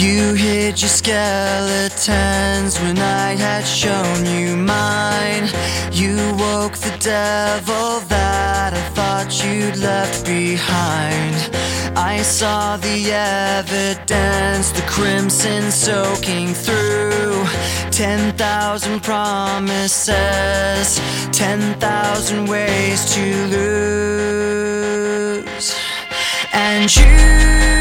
You hid your skeletons when I had shown you mine. You woke the devil that I thought you'd left behind. I saw the evidence, the crimson soaking through. Ten thousand promises, ten thousand ways to lose. And you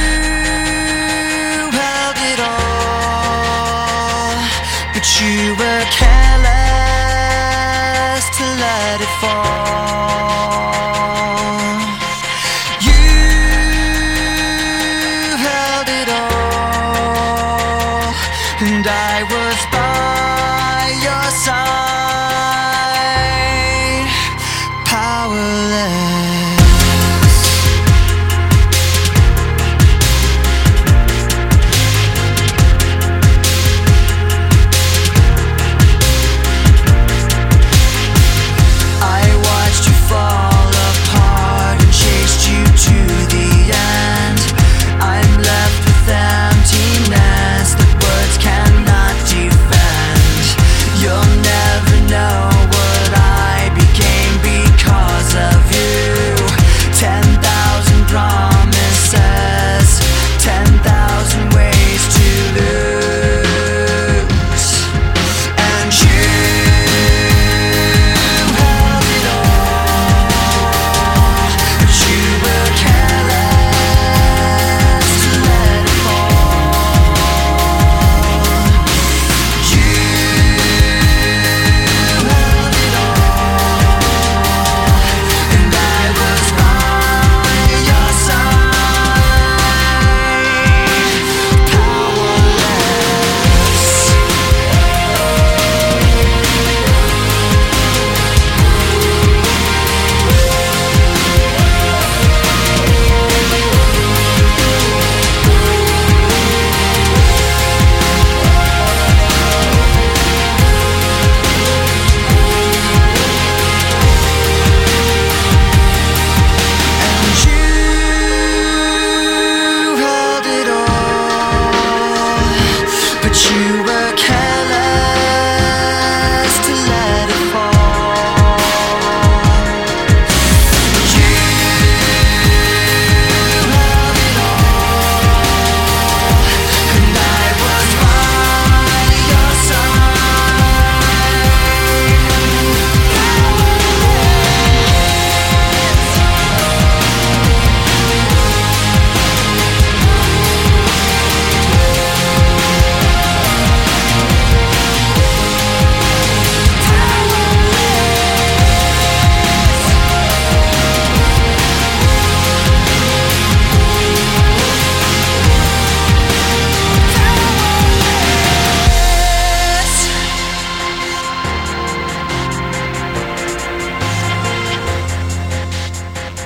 was by your side.